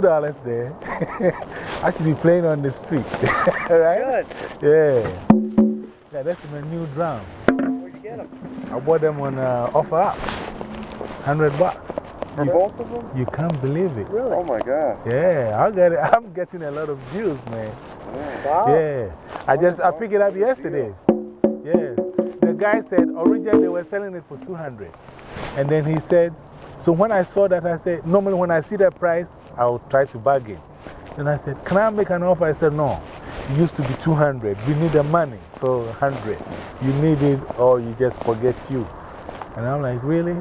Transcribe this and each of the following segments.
two dollars there. I should be playing on the street. right? Good. Yeah. Yeah, that's my new drum. Where'd you get them? I bought them on uh, OfferUp. 100 bucks. For both of them? You can't believe it. Really? Oh my God. Yeah, I get it. I'm getting a lot of views, man. Wow. Yeah. I just I picked it up yesterday. Yeah. The guy said originally they were selling it for 200 And then he said, so when I saw that, I said, normally when I see that price, I'll try to bargain. Then I said, Can I make an offer? I said, No. It used to be 200. We need the money. So 100. You need it or you just forget you. And I'm like, Really?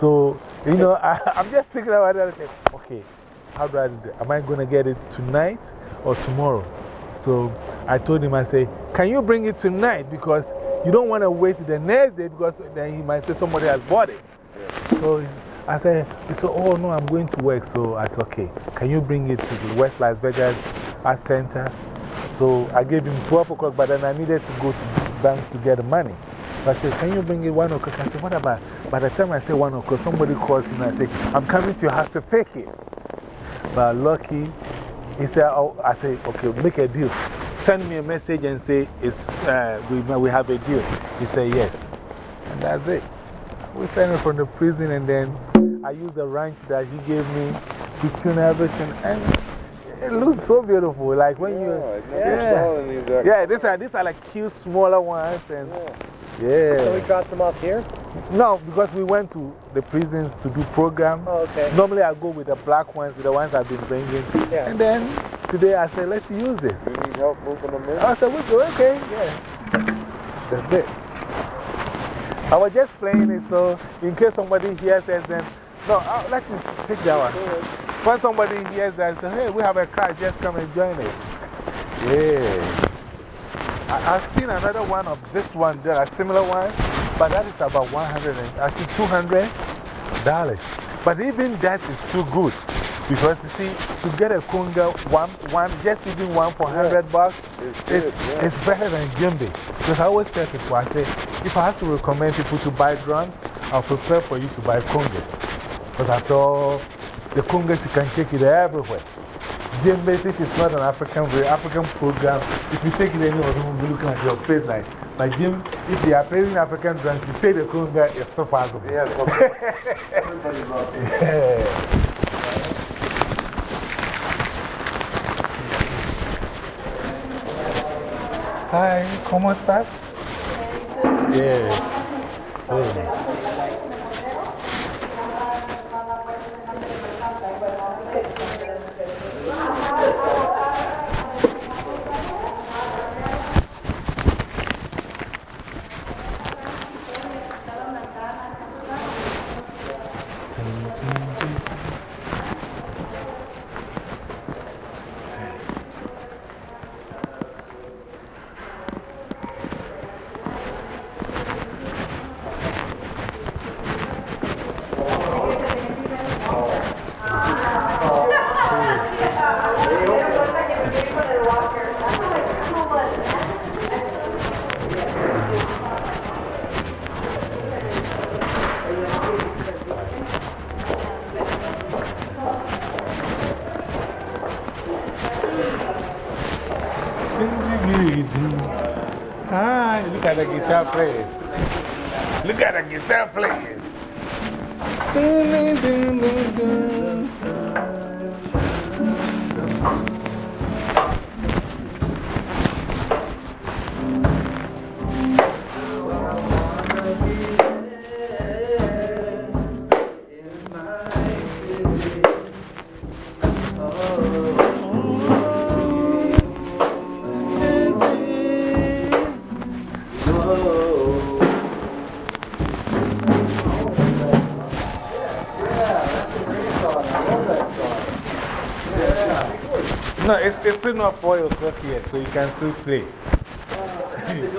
So, you know, I, am just thinking about that. I said, Okay, how do I do that? Am I going to get it tonight or tomorrow? So I told him, I said, Can you bring it tonight? Because you don't want to wait the next day because then he might say somebody has bought it. So I said, he said, oh no, I'm going to work. So I said, okay, can you bring it to the West Las Vegas Art Center? So I gave him 12 o'clock, but then I needed to go to bank to get money. So I said, can you bring it 1 o'clock? I said, what about? By the time I say 1 o'clock, somebody calls me and I say, I'm coming to your house to pick it. But lucky, he said, oh, I said, okay, make a deal. Send me a message and say, it's, uh, we, we have a deal. He said, yes. And that's it. We sent him from the prison and then I used the ranch that he gave me to tune everything. And it looks so beautiful. Like when you. Yeah, yeah these, are, these are like cute, smaller ones. And yeah. So we got them up here? No, because we went to the prisons to do program. Oh, okay. Normally I go with the black ones, the ones I've been bringing. Yeah. And then today I said, let's use it. You need help moving them in? I said, we go, okay, yeah. That's it. I was just playing it so in case somebody hears us, then no, uh, let me take that one. When somebody hears that, say, hey, we have a car, just come and join it. Yeah. I, have seen another one of this one there, a similar one, but that is about 100 and, actually $200. But even that is too good. Because you see, to get a conga, one, one, just even one for 100 bucks, it's, it's, yeah. it's better than djembe. Because I always tell people, I say, if I have to recommend people to buy drums, I'll prefer for you to buy congas. Because after all, the congas, you can take it everywhere. Djembe, if it's not an African, African program, if you take it anywhere, people will be looking at your face like, but Jim, if they are playing African drums, you say the Conga is so possible. Yeah, everybody's out there. Yeah. Hi, ¿cómo estás? Yeah. Oh. Ah, look at the guitar players. Look at the guitar players. No, it's, it's still not 4 o'clock yet, so you can still play. Seems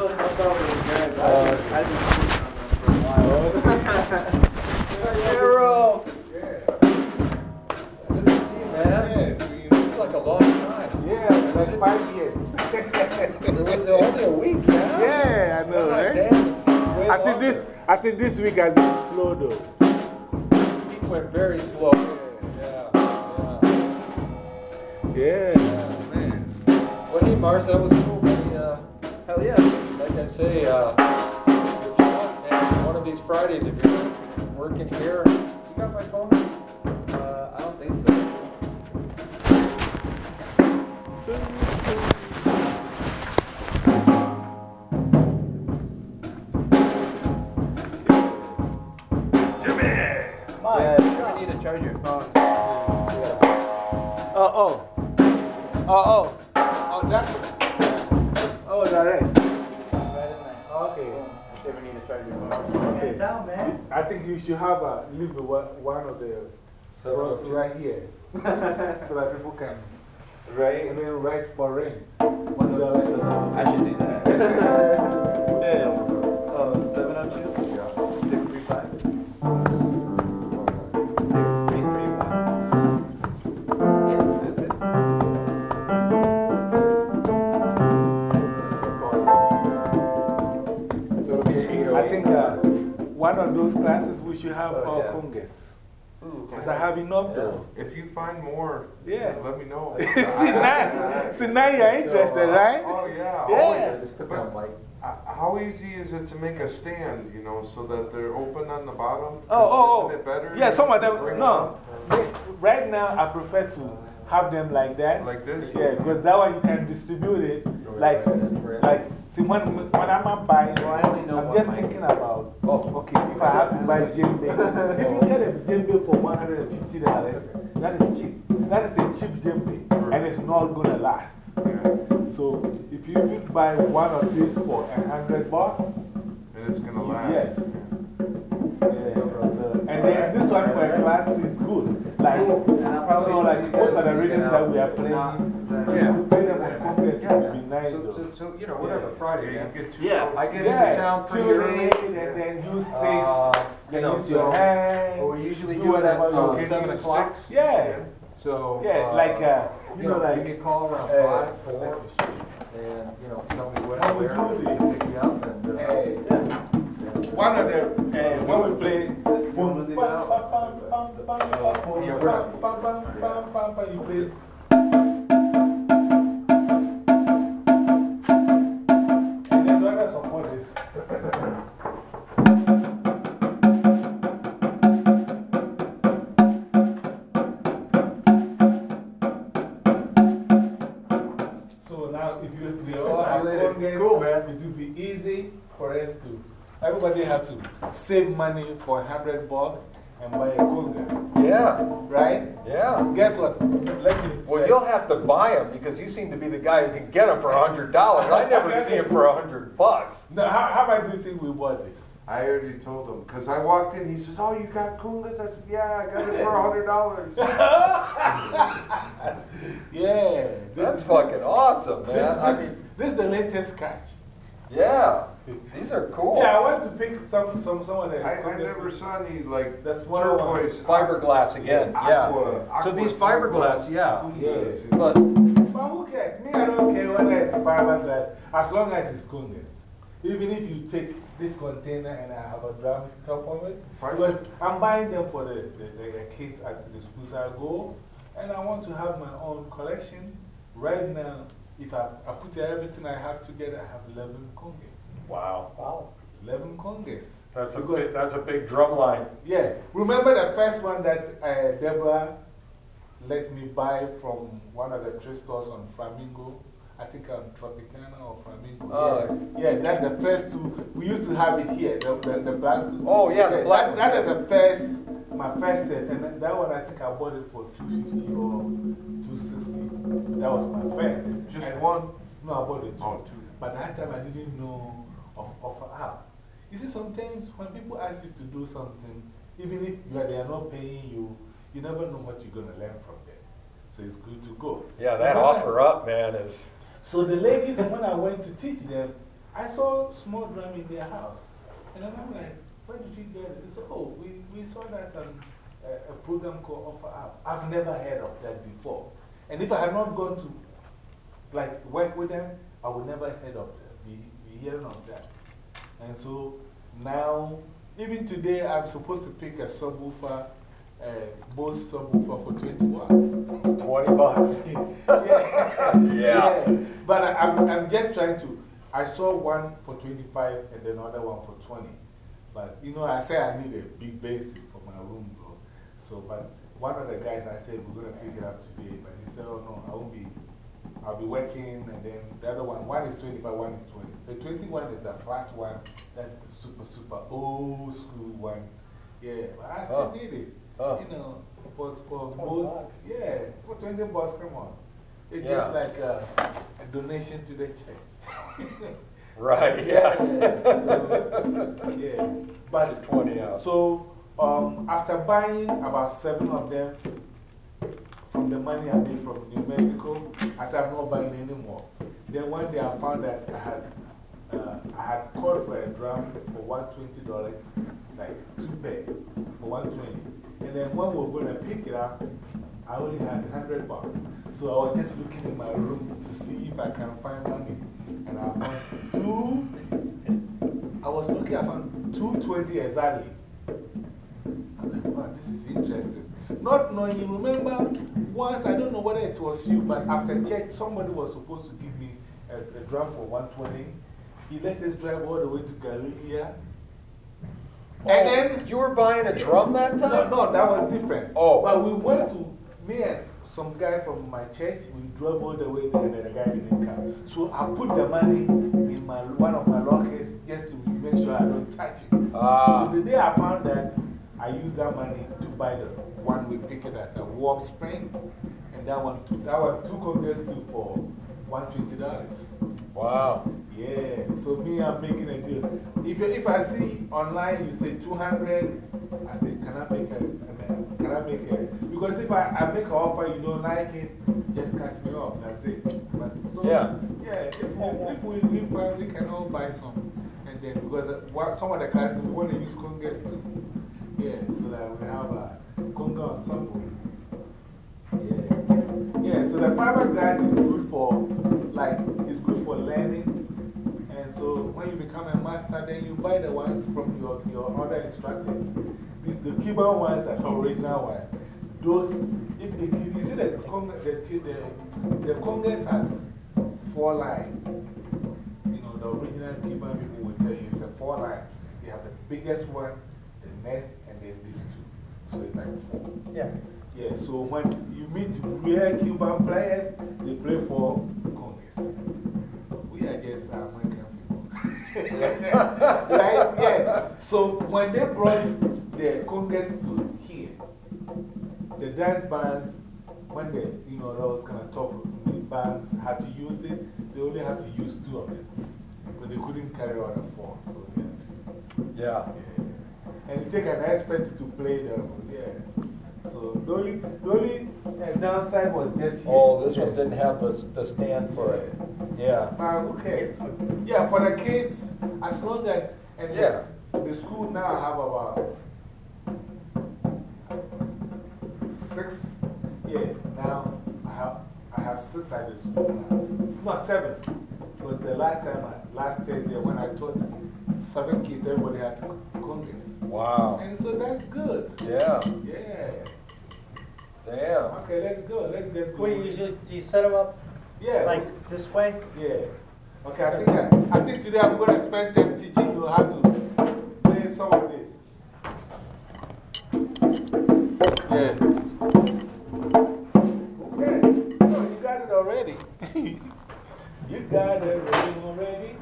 like a long time. Yeah, like five years. It was only a week, yeah? Yeah, I know, right? damn, it seems way I think, this, I think this week has been slow though. He went very slow. Yeah, man. Well, hey, Mars, that was cool, buddy. Uh, hell yeah. Like I say, uh, if you want, man, one of these Fridays, if you're working here, you got my phone? You should have a, leave one, one of the rods right here so that people can write and then write for rent. I should do that. Yeah. One of those classes we should have Oh, all yeah. congas. Because I have enough though. If you find more, Yeah. let me know. see, now, see, now you're interested, right? Oh, yeah. Yeah. always. But, uh, how easy is it to make a stand, you know, so that they're open on the bottom? Oh, oh, Isn't it better? oh. Yeah, some of them, no. Right now, I prefer to have them like that. Like this? Yeah, because that way you can distribute it. Like, like see, when, when I'm not buying, Well, I only know I'm just mic. thinking about, oh, okay, if I have to buy a gym djembe, if you get a gym djembe for $150, that is cheap. That is a cheap gym djembe, and it's not going to last. So, if you, if you buy one of these for a hundred bucks, And it's going to last. Yes. Yeah, so, and then this one for a class two is good. Like, you like most of the rhythms that we are playing. So, so, you know, whatever, Friday, you get two. Yeah. I get Yeah, into town pretty early. and then use sticks, Uh, you know, use your so, well, we usually do it at uh, seven o'clock. Yeah, So, yeah, uh, like, uh, you you know, know, give call around uh, five, four, and, you know, tell me do this? pick me up, and, uh, one of the, uh, when we play, Yeah, you play. And then the support is. So now, if you, all have See you later. congas, Cool, man. it will be easy for us to, everybody has to save money for a hundred bucks and buy a conga, yeah, right? yeah. Guess what? Let me. Well, you'll have to buy them because you seem to be the guy who can get them for a hundred dollars. I never see them for a hundred bucks. No, how, how much do you think we bought this? I already told him. Because I walked in, he says, Oh, you got congas? I said, Yeah, I got it for a $100. Yeah. That's is- fucking awesome, This, man. I mean, this is the latest catch. Yeah, these are cool. Yeah, I want to pick some, some, some of the. I, I never saw any like That's what I want. turquoise. Fiberglass again, yeah. Aqua- So these fiberglass, yeah. Yes. But, But who cares? Me, I don't care whether it's fiberglass, as long as it's congas. Even if you take this container and I have a drum top of it. Because I'm buying them for the, the, the kids at the schools I go. And I want to have my own collection. Right now, if I, I put everything I have together, I have 11 congas. Wow. Wow. 11 congas. That's a, Because- big, that's a big drum line. Yeah. Remember the first one that uh, Deborah let me buy from one of the trade stores on Flamingo? I think on Tropicana or Flamingo. Oh. yeah. yeah, that's the first two. We used to have it here, the, the, the black. Oh, yeah, the black That, one. that is the first, my first set. And that one, I think I bought it for 250 or 260. That was my first. Just And- one? No, I bought it two. Oh, two. But that time I didn't know of offer app. You see, sometimes when people ask you to do something, even if you are, they are not paying you, you never know what you're going to learn from them. So it's good to go. Yeah, that offer up, man, is. So the ladies, when I went to teach them, I saw small drum in their house. And then I'm like, where did you get it? They said, oh, we, we saw that on a, a program called Offer Up. I've never heard of that before. And if I had not gone to like work with them, I would never heard of that, be, be hearing of that. And so now, even today, I'm supposed to pick a subwoofer, uh, Bose subwoofer for 20 watts. 20 bucks. yeah. Yeah. But I, I'm, I'm just trying to. I saw one for 25 and then another one for 20. But you know, I said I need a big bass for my room, bro. So, but one of the guys I said we're going to pick it up today, but he said, oh no, I won't be. I'll be working, and then the other one, one is twenty, 25, one is 20. The 21 is the flat one, that's super, super old school one. Yeah, but I still need it. You know, for, for 20 most, bucks. yeah, for 20 bucks, come on. It's Yeah. just like a, a donation to the church. Right, yeah. so, yeah. But Just 20 out. So, um, after buying about seven of them from the money I made from New Mexico, I said, I'm not buying anymore. Then one day I found that I had, uh, I had called for a drum for $120, like two pair for 120 And then when we were going to pick it up, I only had 100 bucks. So I was just looking in my room to see if I can find money. And I found two. I was looking, I found 220 exactly. I'm like, wow, this is interesting. Not knowing, you remember, once, I don't know whether it was you, but after church, somebody was supposed to give me a, a drum for 120. He let us drive all the way to Galilea. And then, You were buying a drum that no, time? no, that was different. Oh. But we went to, me and some guy from my church, we drove all the way there and the guy didn't come. So I put the money in my, one of my lockers just to make sure I don't touch it. Ah. So the day I found that, I used that money to buy the one we picked at a warm spring. And that one, that one, two congas too for $120. Wow. Yeah, so me, I'm making a deal. If, if I see online you say 200, I say, can I make a, can I make a, because if I, I make an offer you don't like it, just cut me off, that's it. But, so, Yeah. Yeah, if, we- if we, we, we can all buy some. And then, because uh, what, some of the classes we want to use congas too. Yeah, so that we have a conga ensemble. Yeah. Yeah, so the fiberglass is good for, like, it's good for learning. And so when you become a master, then you buy the ones from your, your other instructors. These, the Cuban ones are the original ones. Those, if the, you see the, conga, the, the, the congas has four lines. You know, the original Cuban people will tell you it's a four line. You have the biggest one, the next, and then these two. So it's like four. Yeah. Yeah, so when you meet real Cuban players, they play for congas. We are just uh, American people. right? Yeah. So when they brought the congas to here, the dance bands, when they, you know, those kind of top bands had to use it, they only had to use two of them. But they couldn't carry on the four, so they had to. Yeah. Yeah. And you take an expert to play them. Yeah. So the only, the only uh, downside was just here. Oh, this one didn't have the, the stand for it. Yeah. But who cares? Yeah, for the kids, as long as. And Yeah. The school now have about six. Yeah, now I have, I have six at the school now. No, seven. Because the last time, I, last Thursday, when I taught seven kids, everybody had congas. Wow. And so that's good. Yeah. Yeah. Damn. Okay, let's go. Let's get Wait, going. you just, do you set them up? Yeah. Like this way? Yeah. Okay, I think, I, I think today I'm going to spend time teaching you how to play some of this. Yeah. Okay. No, you got it already. you got everything already.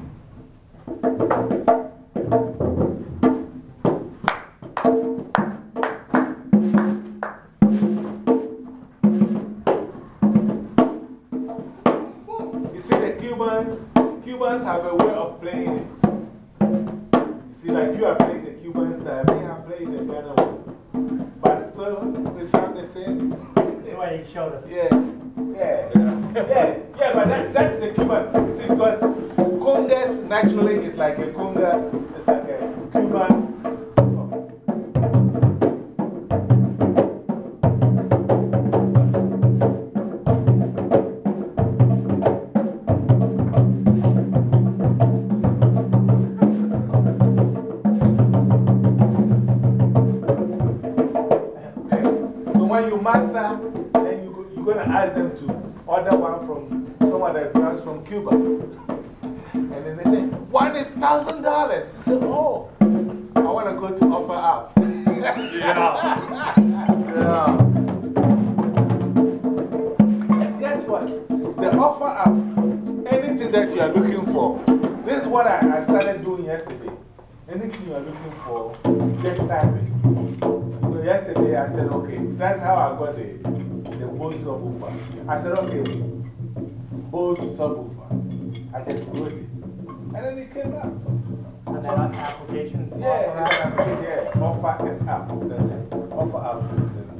Yeah, yeah, yeah, yeah, but that, that's the Cuban. You see, because congas naturally is like a conga, it's like up. yeah. yeah. Guess what? The offer up, anything that you are looking for, this is what I, I started doing yesterday. Anything you are looking for, just type it. So yesterday I said, okay, that's how I got the, the Bose subwoofer. I said, okay, Bose subwoofer. I just wrote it. And then it came out. And then on application. Yeah, application. Offer app. That's it. Offer app.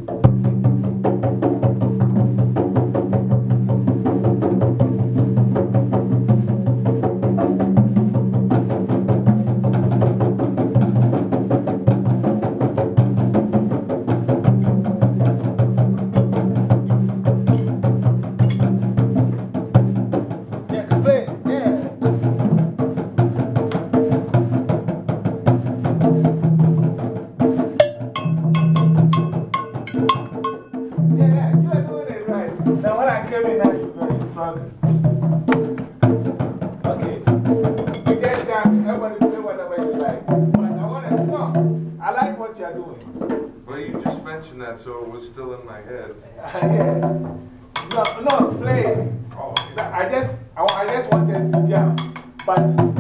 No, no, play. I just, I, I just wanted to jump, But